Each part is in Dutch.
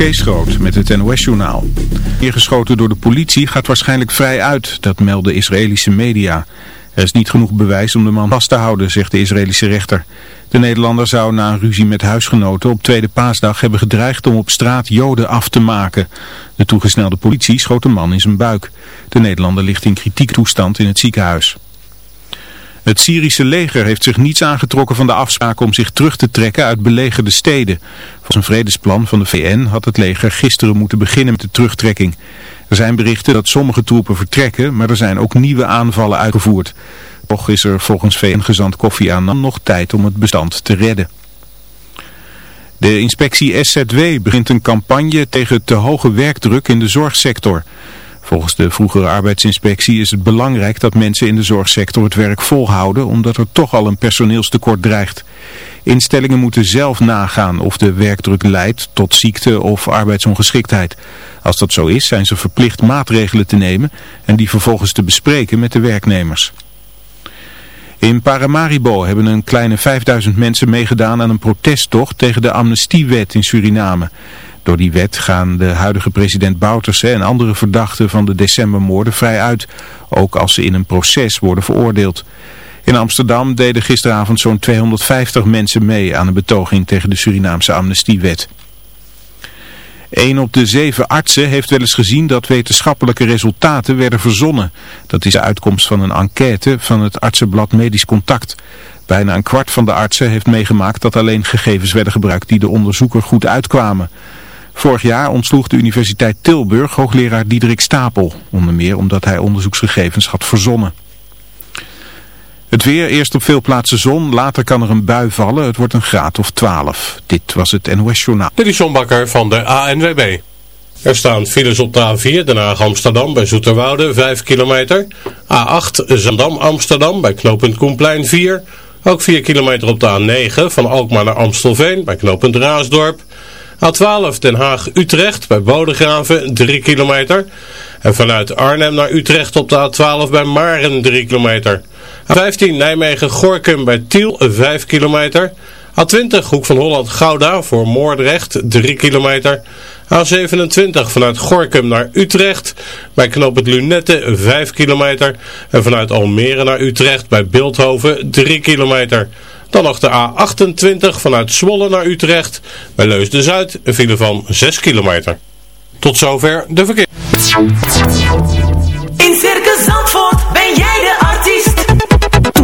Kees Groot met het NOS-journaal. Neergeschoten door de politie gaat waarschijnlijk vrij uit, dat melden Israëlische media. Er is niet genoeg bewijs om de man vast te houden, zegt de Israëlische rechter. De Nederlander zou na een ruzie met huisgenoten op tweede paasdag hebben gedreigd om op straat joden af te maken. De toegesnelde politie schoot de man in zijn buik. De Nederlander ligt in kritiek toestand in het ziekenhuis. Het Syrische leger heeft zich niets aangetrokken van de afspraak om zich terug te trekken uit belegerde steden. Volgens een vredesplan van de VN had het leger gisteren moeten beginnen met de terugtrekking. Er zijn berichten dat sommige troepen vertrekken, maar er zijn ook nieuwe aanvallen uitgevoerd. Toch is er volgens VN-gezant Kofi Annan nog tijd om het bestand te redden. De inspectie SZW begint een campagne tegen te hoge werkdruk in de zorgsector. Volgens de vroegere arbeidsinspectie is het belangrijk dat mensen in de zorgsector het werk volhouden omdat er toch al een personeelstekort dreigt. Instellingen moeten zelf nagaan of de werkdruk leidt tot ziekte of arbeidsongeschiktheid. Als dat zo is zijn ze verplicht maatregelen te nemen en die vervolgens te bespreken met de werknemers. In Paramaribo hebben een kleine 5000 mensen meegedaan aan een protesttocht tegen de amnestiewet in Suriname. Door die wet gaan de huidige president Bouterse en andere verdachten van de decembermoorden vrij uit, ook als ze in een proces worden veroordeeld. In Amsterdam deden gisteravond zo'n 250 mensen mee aan een betoging tegen de Surinaamse amnestiewet. Een op de zeven artsen heeft wel eens gezien dat wetenschappelijke resultaten werden verzonnen. Dat is de uitkomst van een enquête van het artsenblad Medisch Contact. Bijna een kwart van de artsen heeft meegemaakt dat alleen gegevens werden gebruikt die de onderzoeker goed uitkwamen. Vorig jaar ontsloeg de Universiteit Tilburg hoogleraar Diederik Stapel, onder meer omdat hij onderzoeksgegevens had verzonnen. Het weer, eerst op veel plaatsen zon, later kan er een bui vallen. Het wordt een graad of 12. Dit was het NOS Journaal. Dit is John van de ANWB. Er staan files op de A4, Den Haag Amsterdam bij Zoeterwoude 5 kilometer. A8 Zandam Amsterdam bij knooppunt Koenplein 4. Ook 4 kilometer op de A9 van Alkmaar naar Amstelveen bij knooppunt Raasdorp. A12 Den Haag-Utrecht bij Bodegraven 3 kilometer. En vanuit Arnhem naar Utrecht op de A12 bij Maren 3 kilometer. A15 Nijmegen-Gorkum bij Tiel 5 kilometer. A20 Hoek van Holland-Gouda voor Moordrecht 3 kilometer. A27 vanuit Gorkum naar Utrecht bij Knoop het Lunette 5 kilometer. En vanuit Almere naar Utrecht bij Beeldhoven 3 kilometer. Dan nog de A28 vanuit Zwolle naar Utrecht. Bij Leusden-Zuid een file van 6 kilometer. Tot zover de verkeer. In Circus Zandvoort ben jij de.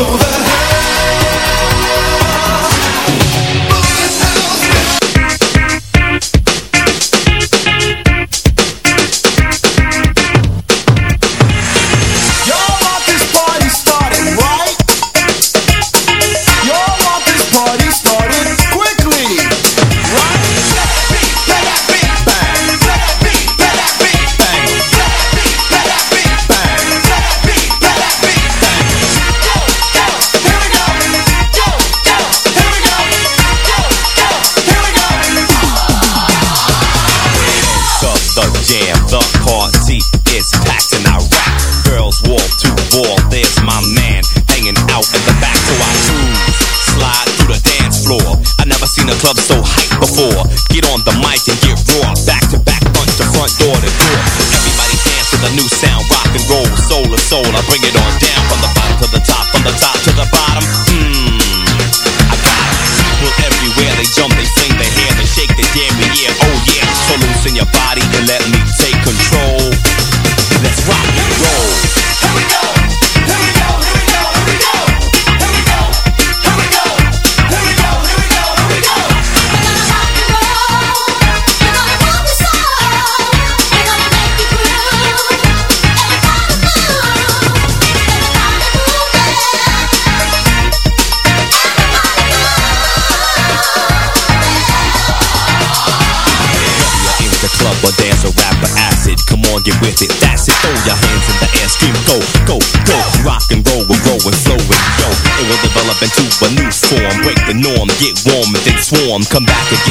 Oh,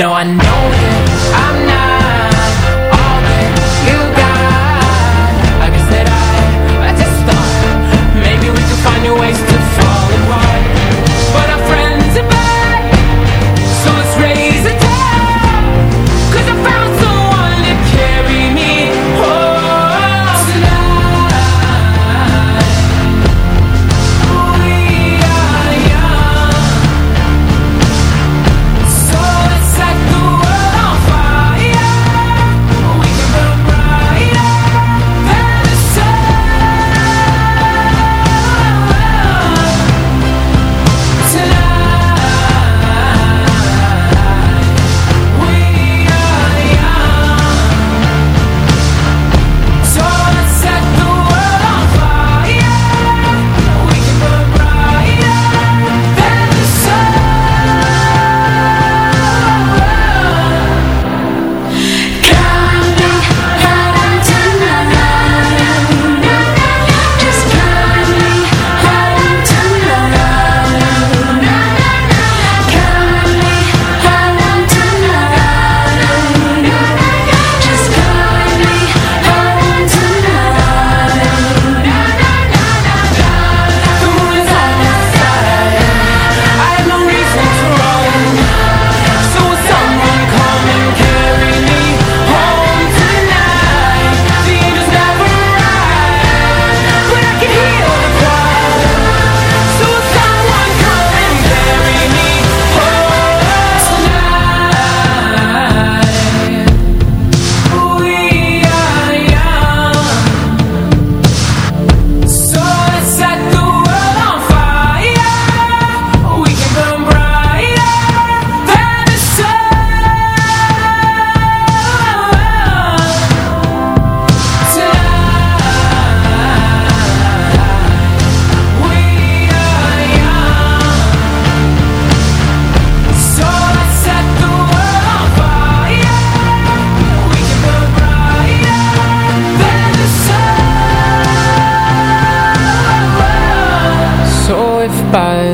No, I know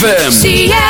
ZFM.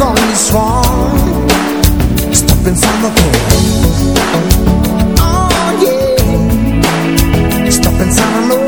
going strong ik inside pensando car Oh yeah. Step pensando my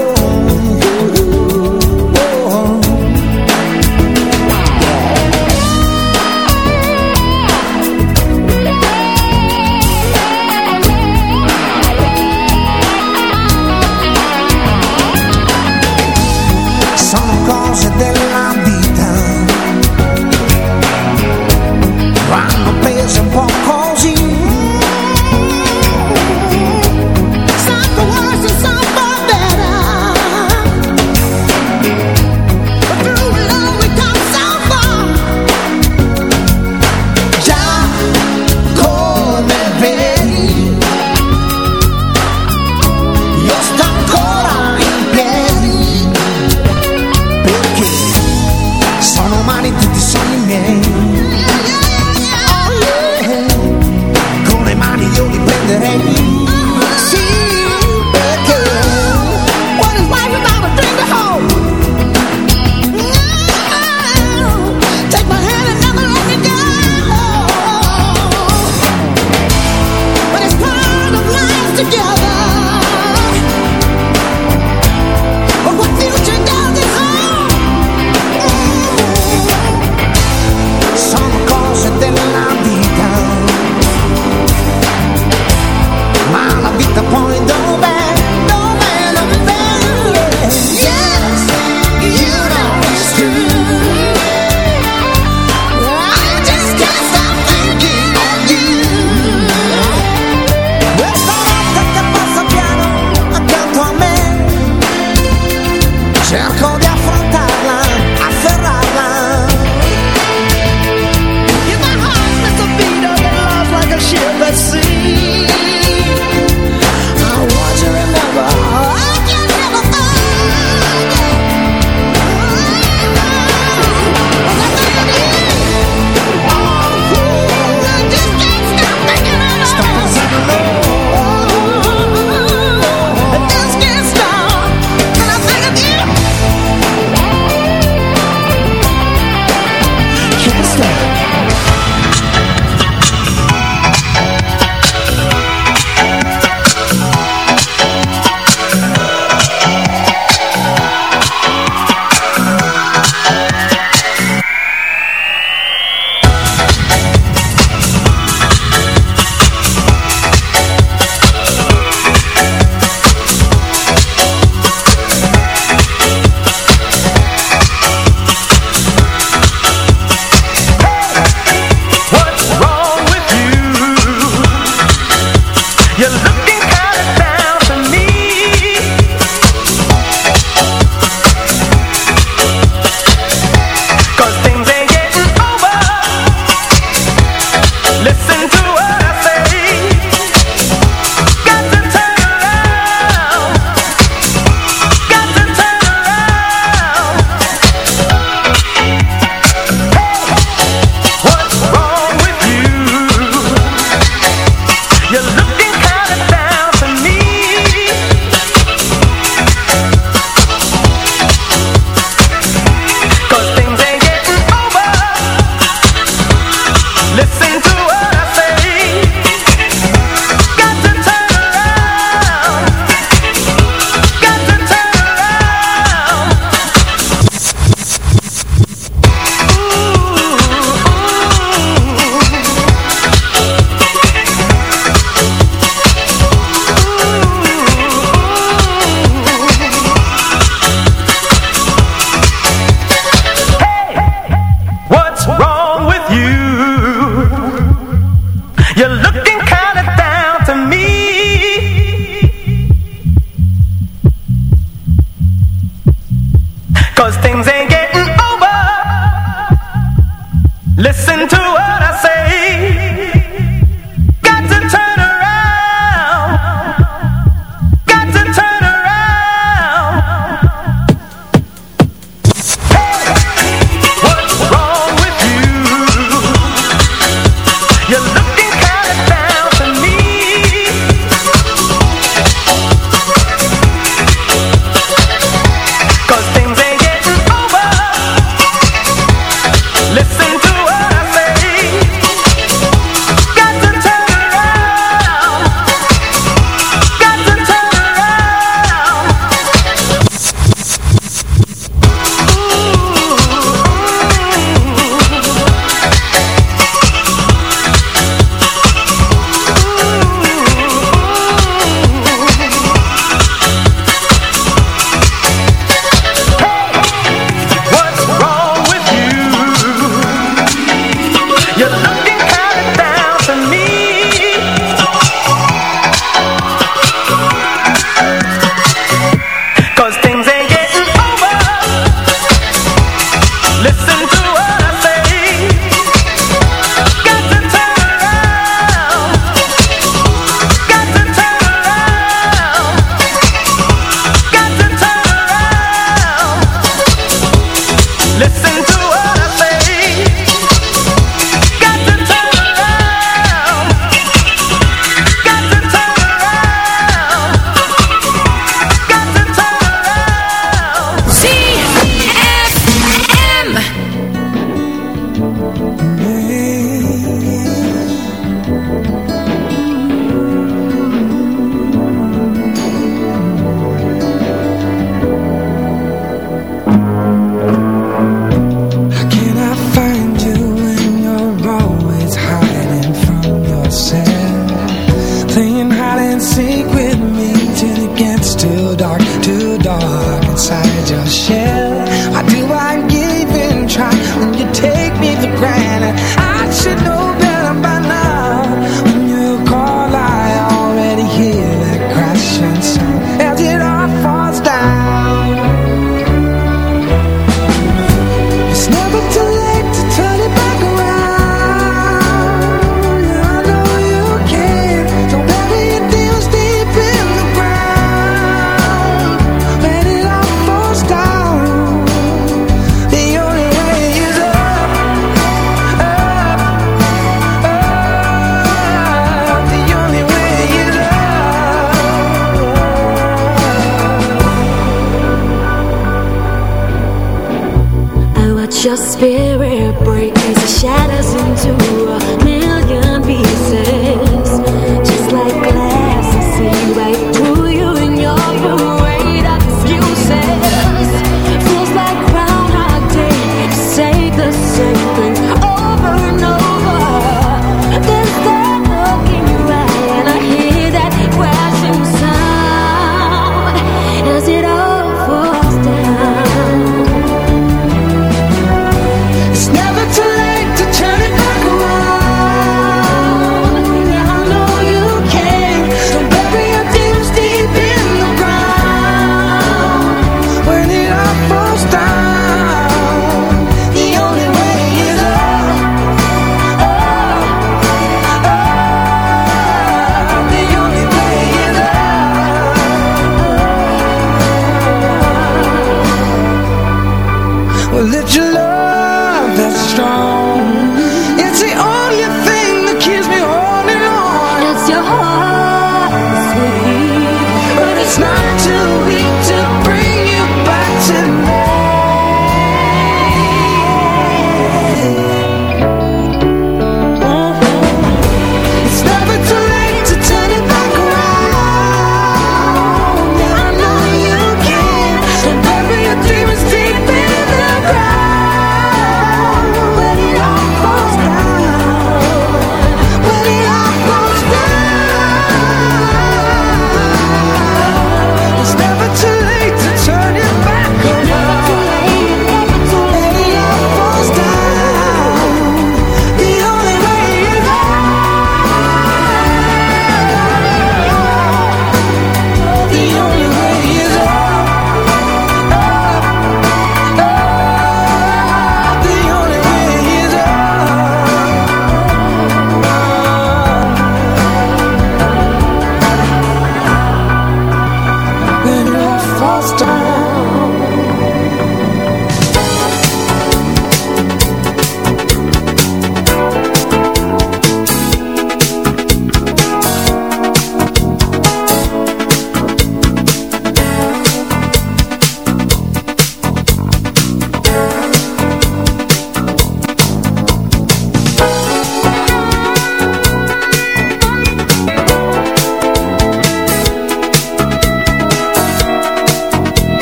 Jack